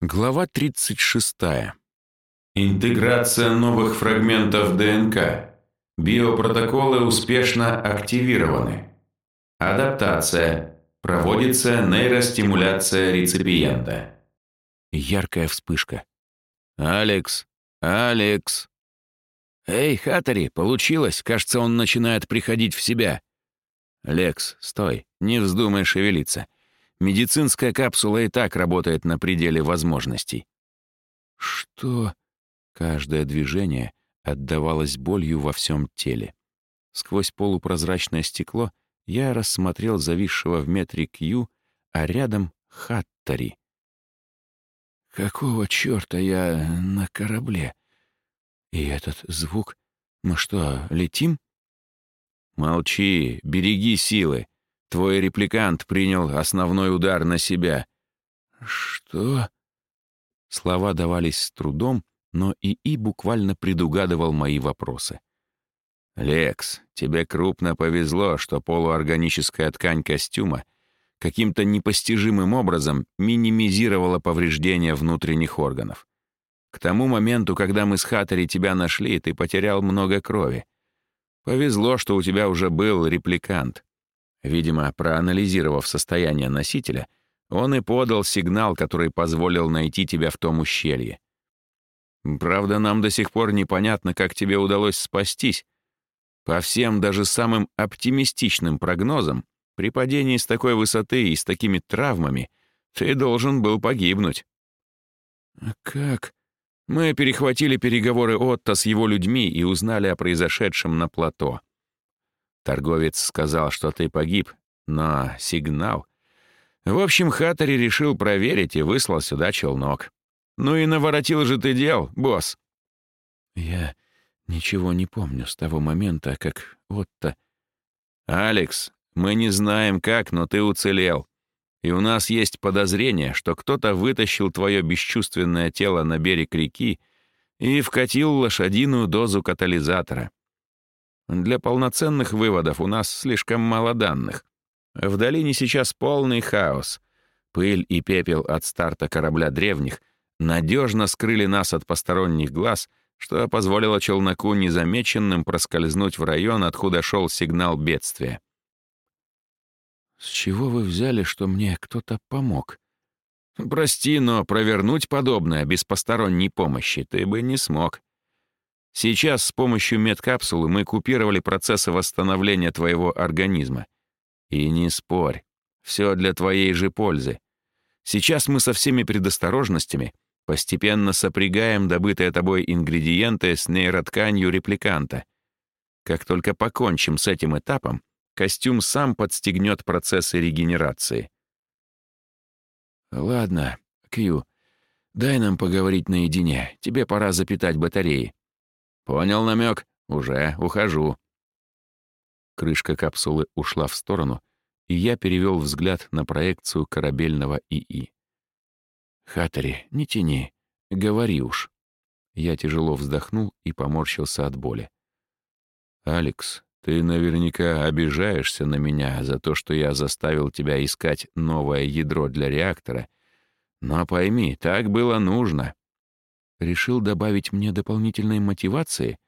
Глава 36. Интеграция новых фрагментов ДНК. Биопротоколы успешно активированы. Адаптация. Проводится нейростимуляция реципиента. Яркая вспышка. «Алекс! Алекс!» «Эй, Хаттери, получилось! Кажется, он начинает приходить в себя!» «Лекс, стой, не вздумай шевелиться. Медицинская капсула и так работает на пределе возможностей». «Что?» Каждое движение отдавалось болью во всем теле. Сквозь полупрозрачное стекло я рассмотрел зависшего в метре Кью, а рядом — Хаттери. «Какого черта я на корабле? И этот звук... Мы что, летим?» «Молчи, береги силы. Твой репликант принял основной удар на себя». «Что?» Слова давались с трудом, но ИИ буквально предугадывал мои вопросы. «Лекс, тебе крупно повезло, что полуорганическая ткань костюма каким-то непостижимым образом минимизировала повреждения внутренних органов. К тому моменту, когда мы с Хаттери тебя нашли, ты потерял много крови. Повезло, что у тебя уже был репликант. Видимо, проанализировав состояние носителя, он и подал сигнал, который позволил найти тебя в том ущелье. Правда, нам до сих пор непонятно, как тебе удалось спастись. По всем, даже самым оптимистичным прогнозам, при падении с такой высоты и с такими травмами ты должен был погибнуть. А как? Мы перехватили переговоры Отто с его людьми и узнали о произошедшем на плато. Торговец сказал, что ты погиб, но сигнал... В общем, Хаттери решил проверить и выслал сюда челнок. Ну и наворотил же ты дел, босс. Я ничего не помню с того момента, как Отто... Алекс, мы не знаем как, но ты уцелел. И у нас есть подозрение, что кто-то вытащил твое бесчувственное тело на берег реки и вкатил лошадиную дозу катализатора. Для полноценных выводов у нас слишком мало данных. В долине сейчас полный хаос. Пыль и пепел от старта корабля древних надежно скрыли нас от посторонних глаз, что позволило челноку незамеченным проскользнуть в район, откуда шел сигнал бедствия. «С чего вы взяли, что мне кто-то помог?» «Прости, но провернуть подобное без посторонней помощи ты бы не смог. Сейчас с помощью медкапсулы мы купировали процессы восстановления твоего организма. И не спорь, все для твоей же пользы. Сейчас мы со всеми предосторожностями постепенно сопрягаем добытые тобой ингредиенты с нейротканью репликанта. Как только покончим с этим этапом, костюм сам подстегнет процессы регенерации. «Ладно, Кью, дай нам поговорить наедине. Тебе пора запитать батареи». «Понял намек. Уже ухожу». Крышка капсулы ушла в сторону, и я перевел взгляд на проекцию корабельного ИИ. «Хаттери, не тяни. Говори уж». Я тяжело вздохнул и поморщился от боли. «Алекс, ты наверняка обижаешься на меня за то, что я заставил тебя искать новое ядро для реактора. Но пойми, так было нужно. Решил добавить мне дополнительной мотивации?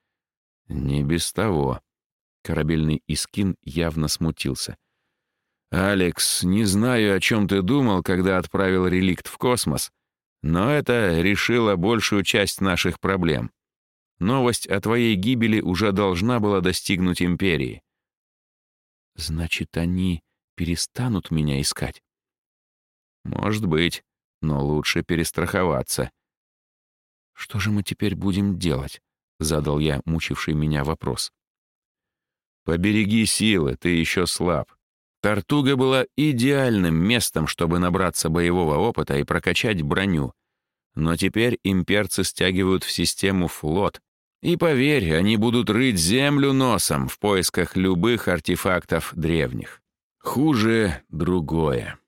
Не без того. Корабельный Искин явно смутился. «Алекс, не знаю, о чем ты думал, когда отправил реликт в космос, но это решило большую часть наших проблем. Новость о твоей гибели уже должна была достигнуть империи. Значит, они перестанут меня искать? Может быть, но лучше перестраховаться. Что же мы теперь будем делать? Задал я мучивший меня вопрос. Побереги силы, ты еще слаб. Тартуга была идеальным местом, чтобы набраться боевого опыта и прокачать броню. Но теперь имперцы стягивают в систему флот, и поверь, они будут рыть землю носом в поисках любых артефактов древних. Хуже другое.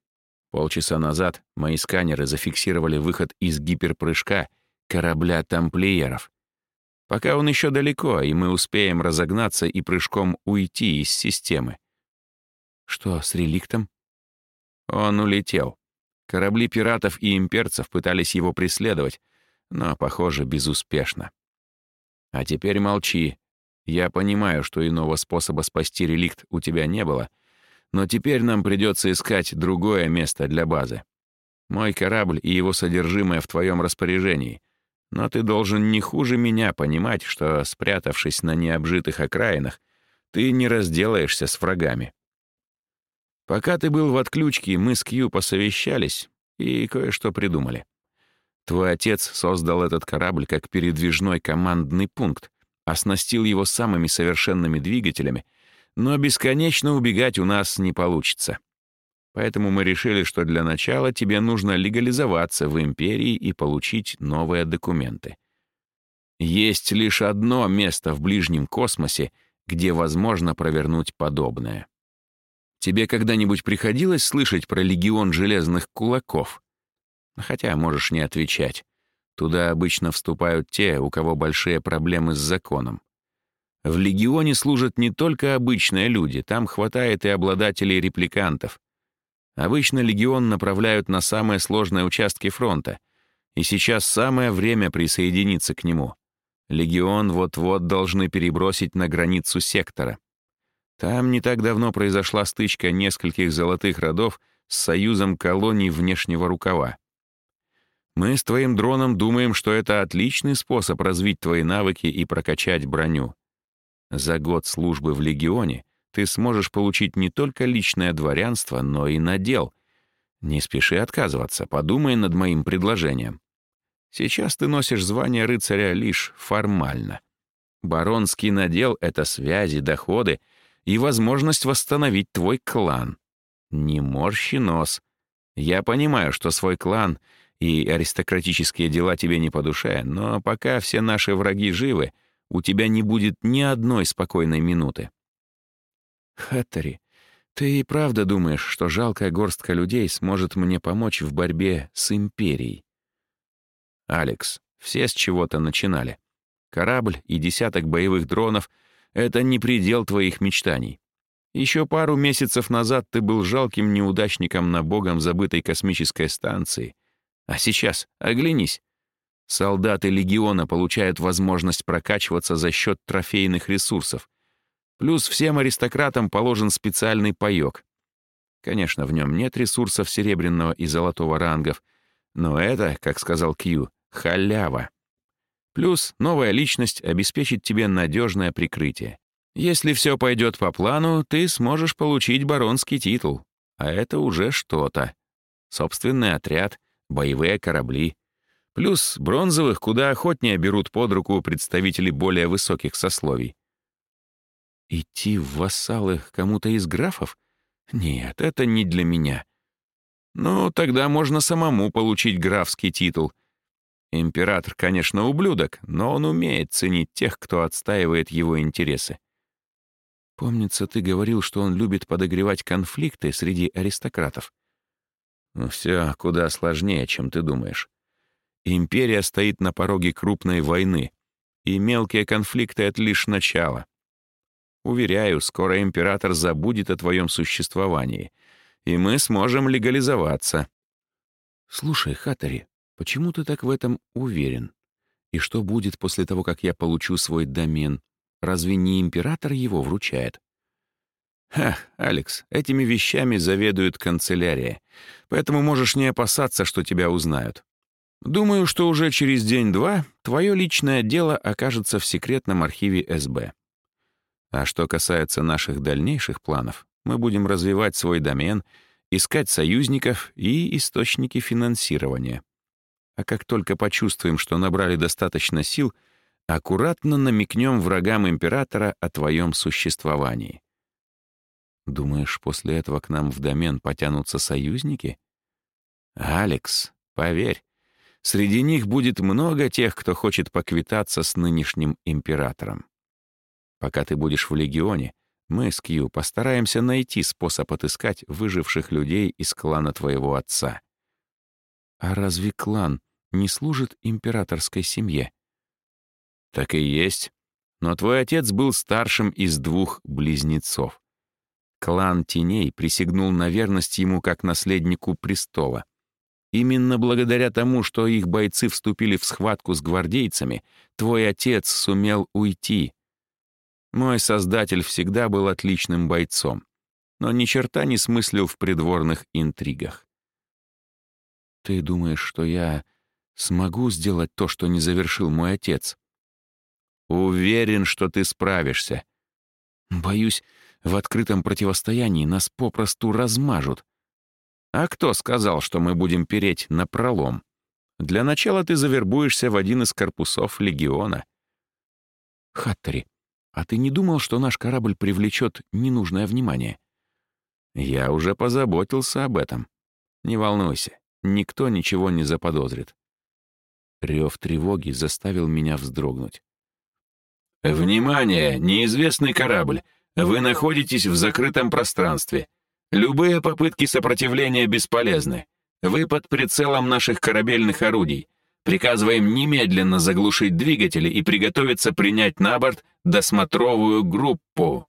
Полчаса назад мои сканеры зафиксировали выход из гиперпрыжка корабля тамплиеров. Пока он еще далеко, и мы успеем разогнаться и прыжком уйти из системы. Что с реликтом? Он улетел. Корабли пиратов и имперцев пытались его преследовать, но, похоже, безуспешно. А теперь молчи. Я понимаю, что иного способа спасти реликт у тебя не было, но теперь нам придется искать другое место для базы. Мой корабль и его содержимое в твоем распоряжении. Но ты должен не хуже меня понимать, что, спрятавшись на необжитых окраинах, ты не разделаешься с врагами. Пока ты был в отключке, мы с Кью посовещались и кое-что придумали. Твой отец создал этот корабль как передвижной командный пункт, оснастил его самыми совершенными двигателями, но бесконечно убегать у нас не получится. Поэтому мы решили, что для начала тебе нужно легализоваться в империи и получить новые документы. Есть лишь одно место в ближнем космосе, где возможно провернуть подобное. Тебе когда-нибудь приходилось слышать про легион железных кулаков? Хотя можешь не отвечать. Туда обычно вступают те, у кого большие проблемы с законом. В легионе служат не только обычные люди, там хватает и обладателей репликантов. Обычно легион направляют на самые сложные участки фронта, и сейчас самое время присоединиться к нему. Легион вот-вот должны перебросить на границу сектора. Там не так давно произошла стычка нескольких золотых родов с союзом колоний внешнего рукава. Мы с твоим дроном думаем, что это отличный способ развить твои навыки и прокачать броню. За год службы в Легионе ты сможешь получить не только личное дворянство, но и надел. Не спеши отказываться, подумай над моим предложением. Сейчас ты носишь звание рыцаря лишь формально. Баронский надел — это связи, доходы и возможность восстановить твой клан. Не морщи нос. Я понимаю, что свой клан и аристократические дела тебе не по душе, но пока все наши враги живы, у тебя не будет ни одной спокойной минуты. Хаттери, ты и правда думаешь, что жалкая горстка людей сможет мне помочь в борьбе с Империей? Алекс, все с чего-то начинали. Корабль и десяток боевых дронов — это не предел твоих мечтаний. Еще пару месяцев назад ты был жалким неудачником на богом забытой космической станции. А сейчас оглянись. Солдаты легиона получают возможность прокачиваться за счет трофейных ресурсов. Плюс всем аристократам положен специальный паёк. Конечно, в нем нет ресурсов серебряного и золотого рангов, но это, как сказал Кью, халява. Плюс новая личность обеспечит тебе надежное прикрытие. Если все пойдет по плану, ты сможешь получить баронский титул. А это уже что-то. Собственный отряд, боевые корабли, Плюс бронзовых куда охотнее берут под руку представители более высоких сословий. Идти в вассалы кому-то из графов? Нет, это не для меня. Ну, тогда можно самому получить графский титул. Император, конечно, ублюдок, но он умеет ценить тех, кто отстаивает его интересы. Помнится, ты говорил, что он любит подогревать конфликты среди аристократов. Ну, все куда сложнее, чем ты думаешь. Империя стоит на пороге крупной войны, и мелкие конфликты — это лишь начало. Уверяю, скоро император забудет о твоем существовании, и мы сможем легализоваться. Слушай, Хатари, почему ты так в этом уверен? И что будет после того, как я получу свой домен? Разве не император его вручает? Ха, Алекс, этими вещами заведует канцелярия, поэтому можешь не опасаться, что тебя узнают. Думаю, что уже через день-два твое личное дело окажется в секретном архиве СБ. А что касается наших дальнейших планов, мы будем развивать свой домен, искать союзников и источники финансирования. А как только почувствуем, что набрали достаточно сил, аккуратно намекнем врагам императора о твоем существовании. Думаешь, после этого к нам в домен потянутся союзники? Алекс, поверь, Среди них будет много тех, кто хочет поквитаться с нынешним императором. Пока ты будешь в легионе, мы с Кью постараемся найти способ отыскать выживших людей из клана твоего отца. А разве клан не служит императорской семье? Так и есть. Но твой отец был старшим из двух близнецов. Клан Теней присягнул на верность ему как наследнику престола. Именно благодаря тому, что их бойцы вступили в схватку с гвардейцами, твой отец сумел уйти. Мой создатель всегда был отличным бойцом, но ни черта не смыслил в придворных интригах. Ты думаешь, что я смогу сделать то, что не завершил мой отец? Уверен, что ты справишься. Боюсь, в открытом противостоянии нас попросту размажут. А кто сказал, что мы будем переть на пролом? Для начала ты завербуешься в один из корпусов легиона. Хаттери, а ты не думал, что наш корабль привлечет ненужное внимание? Я уже позаботился об этом. Не волнуйся, никто ничего не заподозрит. Рев тревоги заставил меня вздрогнуть. «Внимание! Неизвестный корабль! Вы находитесь в закрытом пространстве. Любые попытки сопротивления бесполезны. Вы под прицелом наших корабельных орудий. Приказываем немедленно заглушить двигатели и приготовиться принять на борт досмотровую группу».